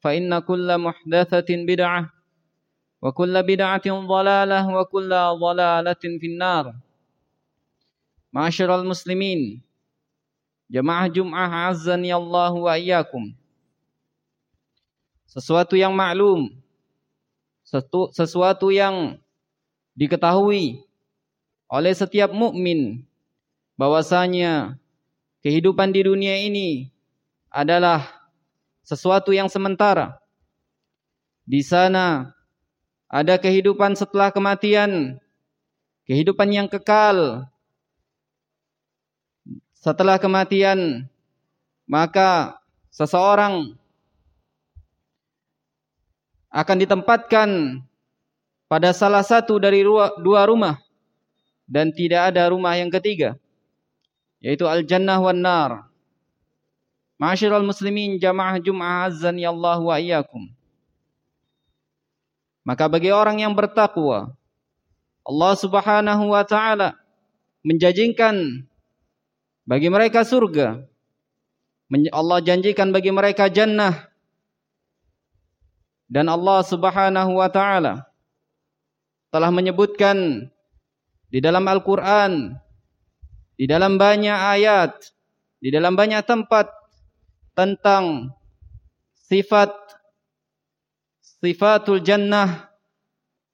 فإن كل محدثة بدعة وكل بدعة ضلالة وكل ضلالة في النار معاشر المسلمين جماعة جمعة عزني الله وإياكم sesuatu yang maklum sesuatu yang diketahui oleh setiap mukmin bahwasanya kehidupan di dunia ini adalah sesuatu yang sementara. Di sana ada kehidupan setelah kematian, kehidupan yang kekal. Setelah kematian, maka seseorang akan ditempatkan pada salah satu dari dua rumah dan tidak ada rumah yang ketiga yaitu al-jannah wan nar. Ma'asyiral muslimin jamaah Jum'ah azan ya Allah wa iyyakum. Maka bagi orang yang bertakwa Allah Subhanahu wa taala menjanjikan bagi mereka surga. Allah janjikan bagi mereka jannah. Dan Allah Subhanahu wa taala telah menyebutkan di dalam Al-Qur'an di dalam banyak ayat, di dalam banyak tempat tentang sifat sifatul jannah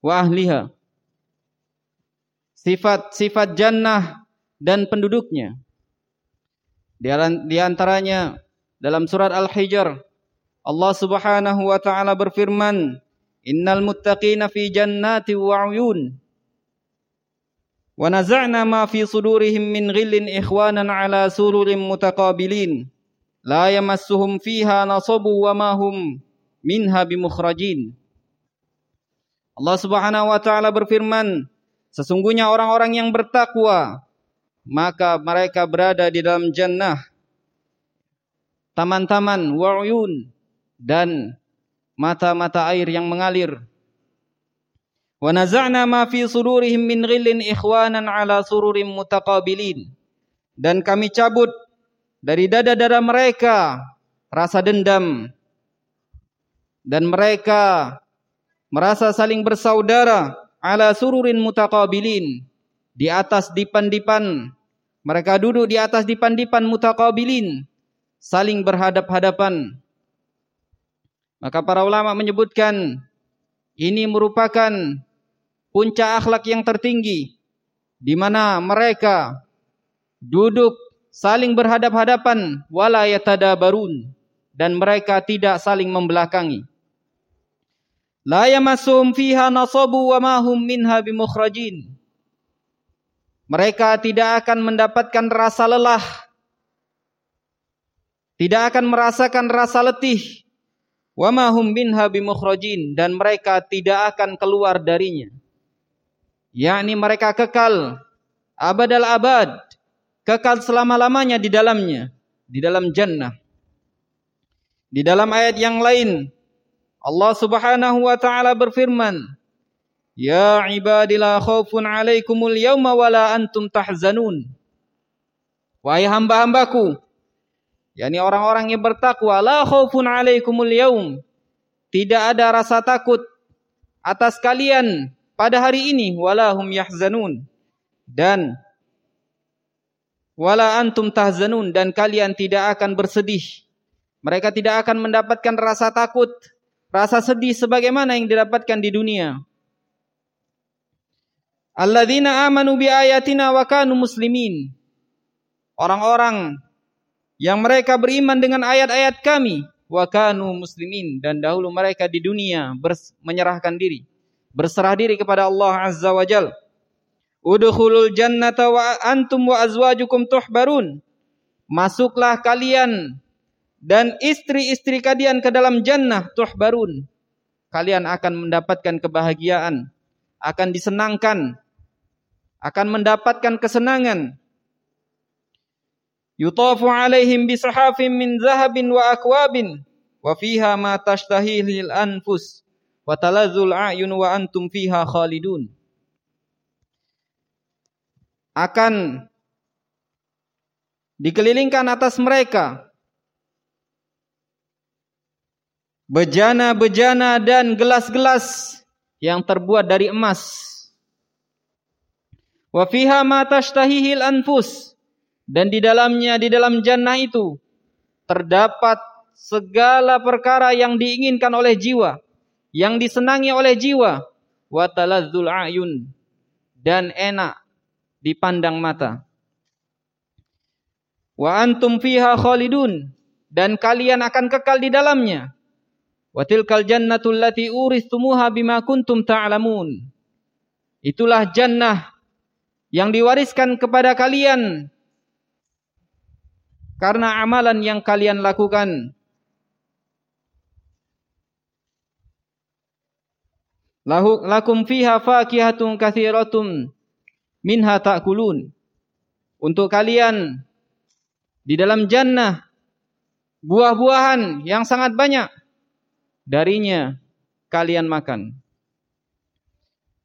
wa ahliha. Sifat-sifat jannah dan penduduknya. Di antaranya dalam surat Al-Hijr Allah Subhanahu wa taala berfirman, "Innal muttaqina fi jannati wa 'uyun." Wa naza'na ma fi sudurihim min ghillin ikhwanan 'ala sururin mutaqabilin. La yamassuhum fiha nasabu wa ma hum minha bimukhrajin. Allah Subhanahu wa taala berfirman, sesungguhnya orang-orang yang bertakwa maka mereka berada di dalam jannah taman-taman wa'uyun dan mata-mata air yang mengalir. Wa naza'na ma fi sudurihim min ghillin ikhwanan ala sururin mutaqabilin. Dan kami cabut dari dada-dada mereka rasa dendam. Dan mereka merasa saling bersaudara ala sururin mutaqabilin di atas dipan-dipan. Mereka duduk di atas dipan-dipan mutaqabilin saling berhadap-hadapan. Maka para ulama menyebutkan ini merupakan puncak akhlak yang tertinggi di mana mereka duduk saling berhadap-hadapan wala yatadabarun dan mereka tidak saling membelakangi. La yamassum fiha nasabu wa ma hum minha bimukhrajin. Mereka tidak akan mendapatkan rasa lelah. Tidak akan merasakan rasa letih wa ma hum minha bimukhrajin dan mereka tidak akan keluar darinya. Yakni mereka kekal abadal abad, kekal selama-lamanya di dalamnya, di dalam jannah. Di dalam ayat yang lain Allah Subhanahu wa taala berfirman, "Ya ibadillah khaufun 'alaikumul yauma wala antum tahzanun." Wahai hamba-hambaku, yakni orang-orang yang bertakwa, la khaufun 'alaikumul yaum. Tidak ada rasa takut atas kalian pada hari ini wala hum yahzanun dan wala antum tahzanun dan kalian tidak akan bersedih. Mereka tidak akan mendapatkan rasa takut, rasa sedih sebagaimana yang didapatkan di dunia. Alladzina amanu bi ayatina wa kanu muslimin. Orang-orang yang mereka beriman dengan ayat-ayat kami wa kanu muslimin dan dahulu mereka di dunia menyerahkan diri, berserah diri kepada Allah Azza wa Jalla. Udkhulul jannata wa antum wa azwajukum tuhbarun. Masuklah kalian dan istri-istri kalian ke dalam jannah tuhbarun. Kalian akan mendapatkan kebahagiaan, akan disenangkan, akan mendapatkan kesenangan. Yutafu alaihim bisahafin min zahabin wa akwabin wa fiha ma tashtahihil anfus wa talazzul a'yun wa antum fiha khalidun akan dikelilingkan atas mereka. Bejana-bejana dan gelas-gelas yang terbuat dari emas. Wa fiha ma tashtahihil anfus. Dan di dalamnya di dalam jannah itu terdapat segala perkara yang diinginkan oleh jiwa, yang disenangi oleh jiwa, wa taladzul ayun. Dan enak dipandang mata. Wa antum fiha khalidun dan kalian akan kekal di dalamnya. Wa tilkal jannatul lati uristumuha bima kuntum ta'lamun. Itulah jannah yang diwariskan kepada kalian karena amalan yang kalian lakukan. Lakum fiha fakihatun katsiratun minha ta'kulun. Untuk kalian di dalam jannah buah-buahan yang sangat banyak darinya kalian makan.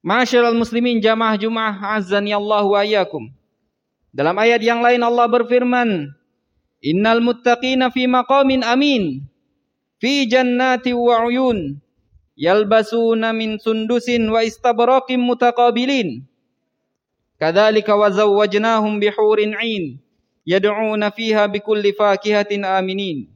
Masyarul muslimin jamaah Jumat azan ya Allah wa iyyakum. Dalam ayat yang lain Allah berfirman, "Innal muttaqina fi maqamin amin fi jannati wa uyun yalbasuna min sundusin wa istabraqin mutaqabilin." Kadzalika wa zawwajnahum bihurin 'ain yad'una fiha bikulli fakihatin aminin.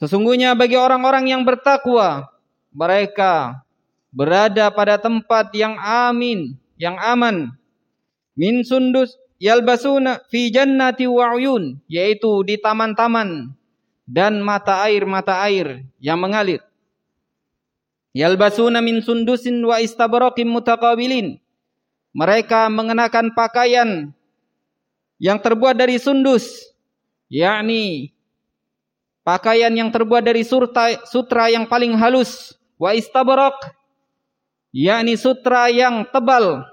Sesungguhnya bagi orang-orang yang bertakwa, mereka berada pada tempat yang amin, yang aman. Min sundus yalbasuna fi jannati wa yaitu di taman-taman dan mata air-mata air yang mengalir. Yalbasuna min sundusin wa istabraqin mutaqabilin. Mereka mengenakan pakaian yang terbuat dari sundus, yakni pakaian yang terbuat dari surta, sutra yang paling halus, wa istabraq, yakni sutra yang tebal.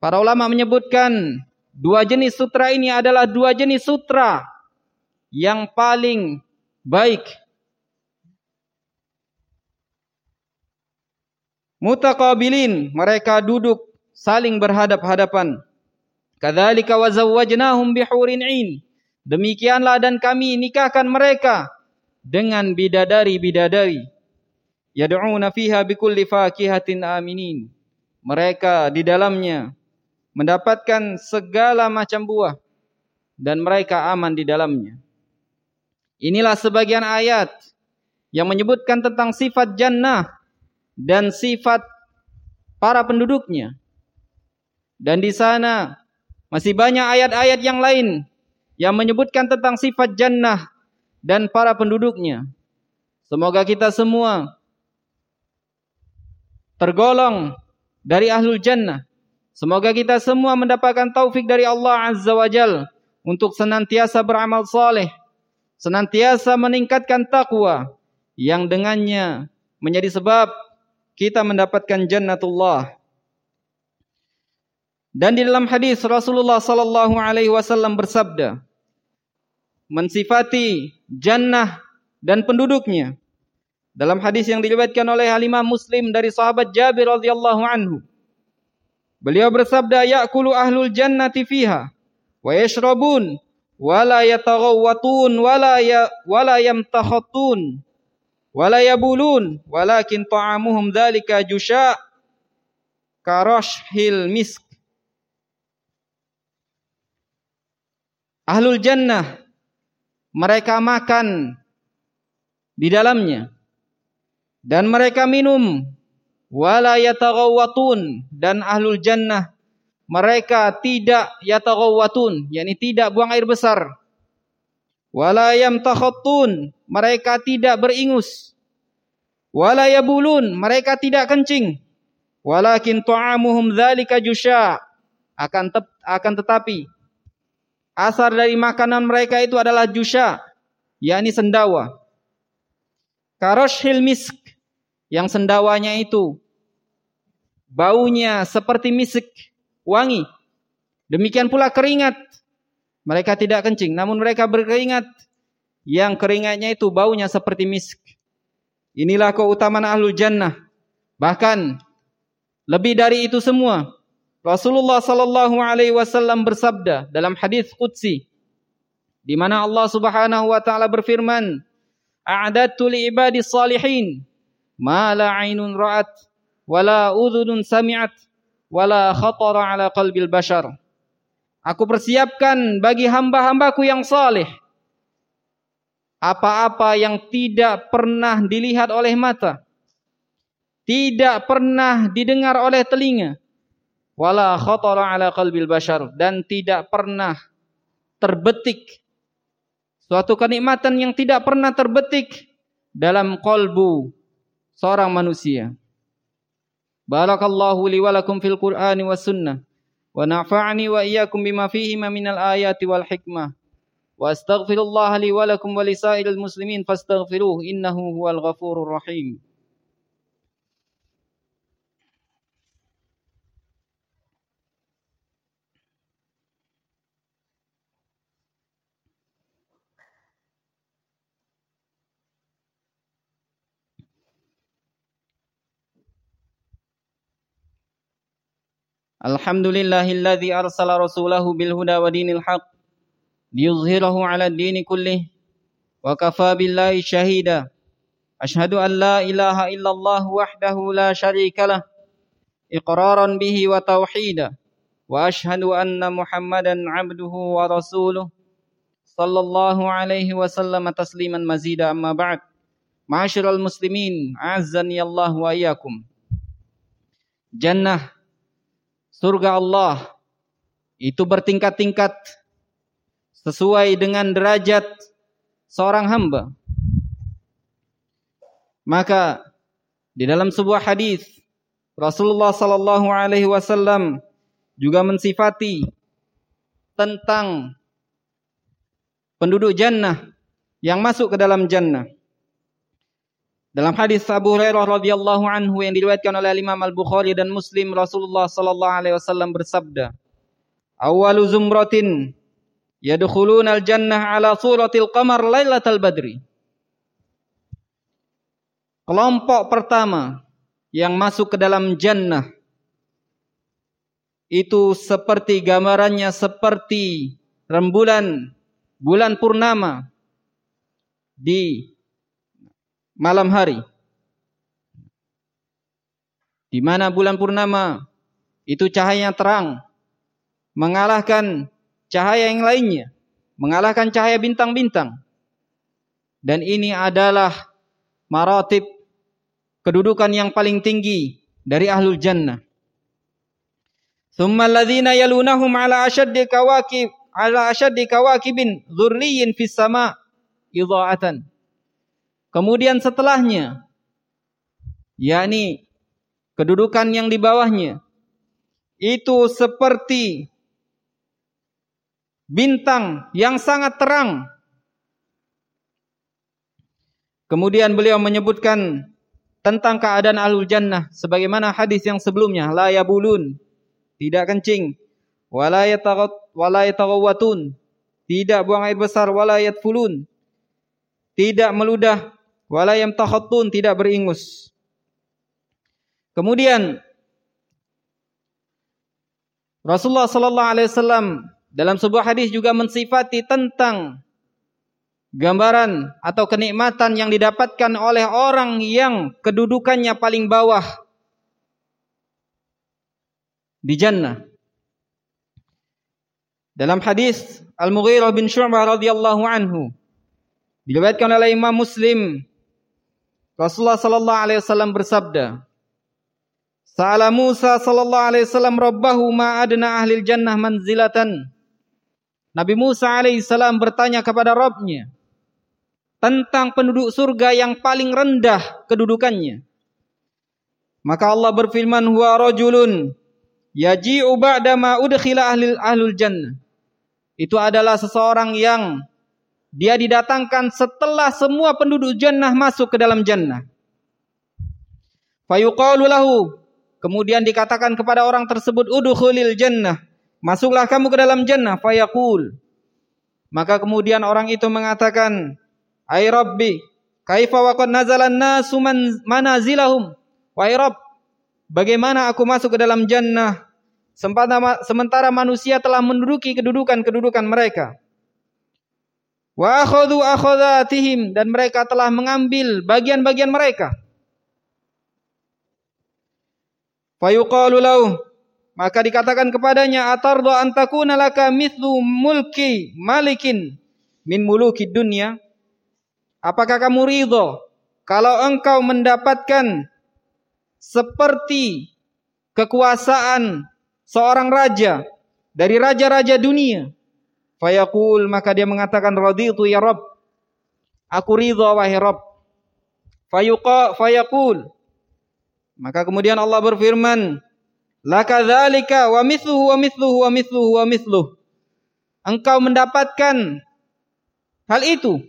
Para ulama menyebutkan dua jenis sutra ini adalah dua jenis sutra yang paling baik mutaqabilin mereka duduk saling berhadap-hadapan. Kadzalika wa zawwajnahum bihurin ain. Demikianlah dan kami nikahkan mereka dengan bidadari-bidadari. Yad'una fiha bikulli fakihatin aminin. Mereka di dalamnya mendapatkan segala macam buah dan mereka aman di dalamnya. Inilah sebagian ayat yang menyebutkan tentang sifat jannah dan sifat para penduduknya. Dan di sana masih banyak ayat-ayat yang lain yang menyebutkan tentang sifat jannah dan para penduduknya. Semoga kita semua tergolong dari ahlul jannah. Semoga kita semua mendapatkan taufik dari Allah Azza wa Jal untuk senantiasa beramal saleh, senantiasa meningkatkan takwa yang dengannya menjadi sebab kita mendapatkan jannatullah. Dan di dalam hadis Rasulullah sallallahu alaihi wasallam bersabda, mensifati jannah dan penduduknya. Dalam hadis yang diriwayatkan oleh Halimah Muslim dari sahabat Jabir radhiyallahu anhu. Beliau bersabda, "Ya'kulu ahlul jannati fiha wa yashrabun wa la yataghawwatun wa la ya wa la yabulun walakin ta'amuhum dzalika jusha' karashhil misk." Ahlul jannah mereka makan di dalamnya. Dan mereka minum wala yataghawwatun dan ahlul jannah mereka tidak yataghawwatun yakni tidak buang air besar. Wala yamtakhattun mereka tidak beringus. Wala yabulun mereka tidak kencing. Walakin ta'amuhum dzalika jusya. Akan tep, akan tetapi asar dari makanan mereka itu adalah jusya yakni sendawa. Karoshil misk yang sendawanya itu baunya seperti misik wangi. Demikian pula keringat. Mereka tidak kencing, namun mereka berkeringat yang keringatnya itu baunya seperti misk. Inilah keutamaan ahlul jannah. Bahkan lebih dari itu semua, Rasulullah sallallahu alaihi wasallam bersabda dalam hadis qudsi di mana Allah Subhanahu wa taala berfirman, "A'dadtu li ibadi salihin ma la 'ainun ra'at wala udhunun sami'at wala khatara ala qalbil bashar. Aku persiapkan bagi hamba-hambaku yang saleh apa-apa yang tidak pernah dilihat oleh mata, tidak pernah didengar oleh telinga, wala khatara ala qalbil bashar dan tidak pernah terbetik suatu kenikmatan yang tidak pernah terbetik dalam kolbu seorang manusia. Barakallahu li wa lakum fil Qur'ani was sunnah wa nafa'ani wa iyyakum bima fihi minal ayati wal hikmah. وأستغفر الله لي ولكم ولسائر المسلمين فاستغفروه إنه هو الغفور الرحيم. الحمد لله الذي أرسل رسوله بالهدى ودين الحق ليظهره على الدين كله. وكفى بالله شهيدا. أشهد أن لا إله إلا الله وحده لا شريك له. إقرارا به وتوحيدا. وأشهد أن محمدا عبده ورسوله. صلى الله عليه وسلم تسليما مزيدا. أما بعد. معاشر المسلمين أعزني الله وإياكم. جنة surga Allah itu bertingkat-tingkat. Sesuai dengan derajat seorang hamba. Maka di dalam sebuah hadis Rasulullah sallallahu alaihi wasallam juga mensifati tentang penduduk jannah yang masuk ke dalam jannah. Dalam hadis Abu Hurairah radhiyallahu anhu yang diriwayatkan oleh Imam Al-Bukhari dan Muslim Rasulullah sallallahu alaihi wasallam bersabda, "Awwalu zumratin yadkhuluna al-jannah ala suratil qamar lailatal badri." Kelompok pertama yang masuk ke dalam jannah itu seperti gambarannya seperti rembulan bulan purnama di malam hari. Di mana bulan purnama itu cahayanya terang, mengalahkan cahaya yang lainnya, mengalahkan cahaya bintang-bintang. Dan ini adalah maratib kedudukan yang paling tinggi dari ahlul jannah. Thumma alladhina yalunahum ala ashaddi kawakib ala ashaddi kawakibin dhurriyin fis sama' idha'atan. Kemudian setelahnya, yakni kedudukan yang di bawahnya, itu seperti bintang yang sangat terang. Kemudian beliau menyebutkan tentang keadaan alul jannah sebagaimana hadis yang sebelumnya la yabulun tidak kencing wala yataghawwatun tidak buang air besar wala yatfulun tidak meludah, wala yamtakhattun tidak beringus. Kemudian Rasulullah sallallahu alaihi wasallam dalam sebuah hadis juga mensifati tentang gambaran atau kenikmatan yang didapatkan oleh orang yang kedudukannya paling bawah di jannah. Dalam hadis Al-Mughirah bin Syu'bah radhiyallahu anhu diriwayatkan oleh Imam Muslim Rasulullah sallallahu alaihi wasallam bersabda Sa'ala Musa sallallahu alaihi wasallam rabbahu ma adna ahli jannah manzilatan Nabi Musa alaihi salam bertanya kepada Rabbnya tentang penduduk surga yang paling rendah kedudukannya. Maka Allah berfirman huwa rajulun yaji'u ba'da ma udkhila ahli ahlul jannah. Itu adalah seseorang yang dia didatangkan setelah semua penduduk jannah masuk ke dalam jannah. Fayuqalu lahu kemudian dikatakan kepada orang tersebut udkhulil jannah masuklah kamu ke dalam jannah fayaqul maka kemudian orang itu mengatakan ay rabbi kaifa waqad nazalan nasu manazilahum wa rabb bagaimana aku masuk ke dalam jannah sementara manusia telah menduduki kedudukan-kedudukan mereka. Wa akhadhu akhadhatihim dan mereka telah mengambil bagian-bagian mereka. Fayuqalu maka dikatakan kepadanya atarda an takuna laka mithlu mulki malikin min muluki dunya apakah kamu ridho kalau engkau mendapatkan seperti kekuasaan seorang raja dari raja-raja dunia. Fayaqul maka dia mengatakan raditu ya Rabb. Aku ridha wahai Rabb. Fayuqa fayaqul maka kemudian Allah berfirman, "Laka dzalika wa mithluhu wa mithluhu wa mithluhu wa mithluhu." Engkau mendapatkan hal itu,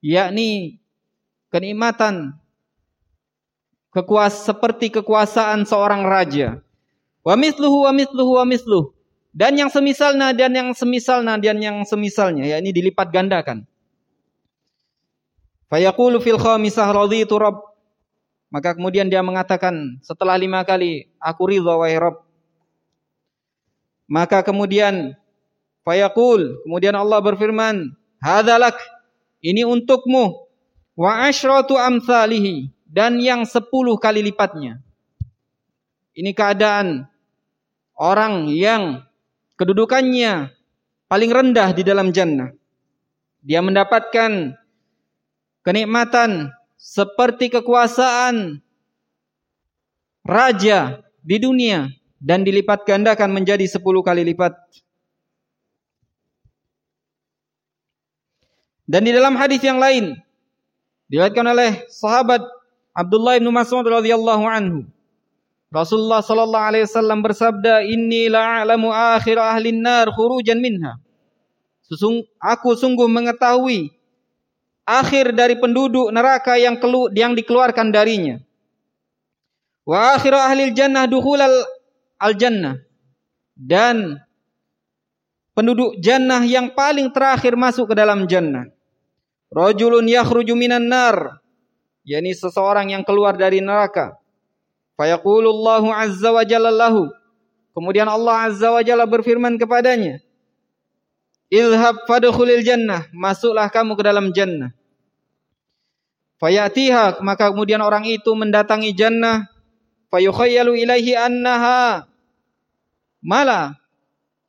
yakni kenikmatan kekuas seperti kekuasaan seorang raja Wa mithluhu wa mithluhu wa mithluh. Dan yang semisalnya dan yang semisalnya dan yang semisalnya ya ini dilipat gandakan. Fayaqulu fil khamisah raditu rabb. Maka kemudian dia mengatakan setelah lima kali aku ridha wahai Rabb. Maka kemudian fayaqul kemudian Allah berfirman, "Hadzalak ini untukmu wa asyratu amsalihi dan yang sepuluh kali lipatnya." Ini keadaan orang yang kedudukannya paling rendah di dalam jannah. Dia mendapatkan kenikmatan seperti kekuasaan raja di dunia dan dilipat gandakan menjadi sepuluh kali lipat. Dan di dalam hadis yang lain diriwayatkan oleh sahabat Abdullah bin Mas'ud radhiyallahu anhu Rasulullah sallallahu alaihi wasallam bersabda, "Inni la'alamu akhir ahli nar khurujan minha." Susung, aku sungguh mengetahui akhir dari penduduk neraka yang kelu, yang dikeluarkan darinya. Wa akhir ahli jannah dukhulal al jannah. Dan penduduk jannah yang paling terakhir masuk ke dalam jannah. Rajulun yakhruju minan nar. yakni seseorang yang keluar dari neraka Fayaqulullahu azza wa jalla lahu. Kemudian Allah azza wa jalla berfirman kepadanya, "Ilhab fadkhulil jannah." Masuklah kamu ke dalam jannah. Fayatiha, maka kemudian orang itu mendatangi jannah. Fayukhayyalu ilaihi annaha mala.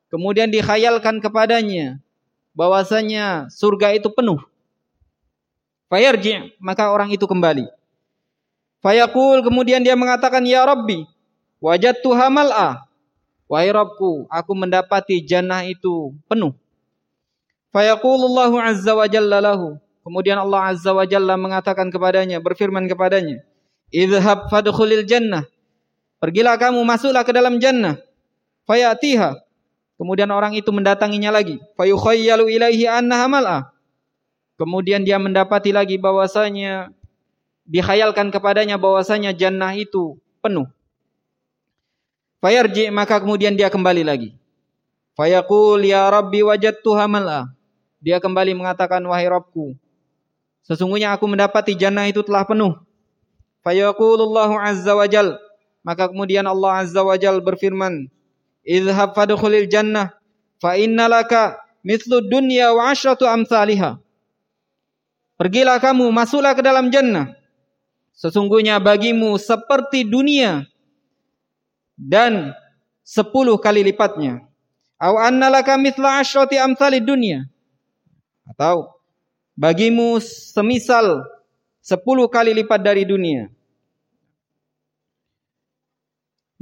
Kemudian dikhayalkan kepadanya bahwasanya surga itu penuh. Fayarji, maka orang itu kembali. Fayaqul kemudian dia mengatakan ya Rabbi wajadtu hamal'a. Wahai Rabbku, aku mendapati jannah itu penuh. Fayaqulullahu azza wa jalla lahu. Kemudian Allah azza wa jalla mengatakan kepadanya, berfirman kepadanya, "Idhhab fadkhulil jannah." Pergilah kamu masuklah ke dalam jannah. Fayatiha. Kemudian orang itu mendatanginya lagi. Fayukhayyalu ilaihi annaha mal'a. Kemudian dia mendapati lagi bahwasanya dikhayalkan kepadanya bahwasanya jannah itu penuh. Fayarji maka kemudian dia kembali lagi. Fayaqul ya Rabbi wajadtuha mal'a. Dia kembali mengatakan wahai Rabbku, Sesungguhnya aku mendapati jannah itu telah penuh. Fayaqulullahu azza wa jal. Maka kemudian Allah azza wa jal berfirman, "Idhhab fadkhulil jannah fa innalaka mithlu dunya wa ashratu amsalihha." Pergilah kamu, masuklah ke dalam jannah. Sesungguhnya bagimu seperti dunia dan sepuluh kali lipatnya. Au annalaka mithla ashrati amsalid dunya. Atau bagimu semisal sepuluh kali lipat dari dunia.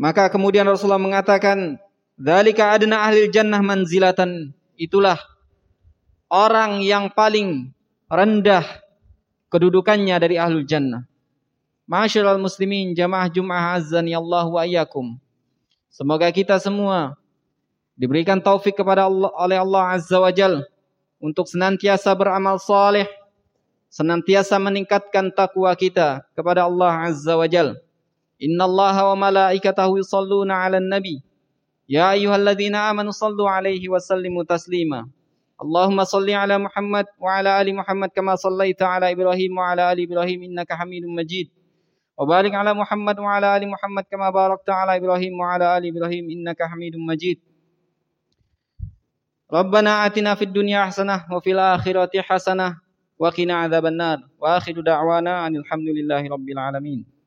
Maka kemudian Rasulullah mengatakan, "Dzalika adna ahli jannah manzilatan." Itulah orang yang paling rendah kedudukannya dari ahlul jannah. Masyiral muslimin jamaah Jum'ah azani Allah wa iyyakum. Semoga kita semua diberikan taufik kepada Allah oleh Allah Azza wa Jal untuk senantiasa beramal saleh, senantiasa meningkatkan takwa kita kepada Allah Azza wa Jal. Inna Allah wa malaikatahu yusalluna 'alan nabi. Ya ayyuhalladzina amanu sallu 'alaihi wa sallimu taslima. Allahumma salli ala Muhammad wa ala ali Muhammad kama sallaita ala Ibrahim wa ala ali Ibrahim innaka hamidun Majid. Wa barik ala Muhammad wa ala ali Muhammad kama barakta ala Ibrahim wa ala ali Ibrahim innaka hamidun Majid. ربنا آتنا في الدنيا حسنة وفي الآخرة حسنة وقنا عذاب النار وآخر دعوانا أن الحمد لله رب العالمين.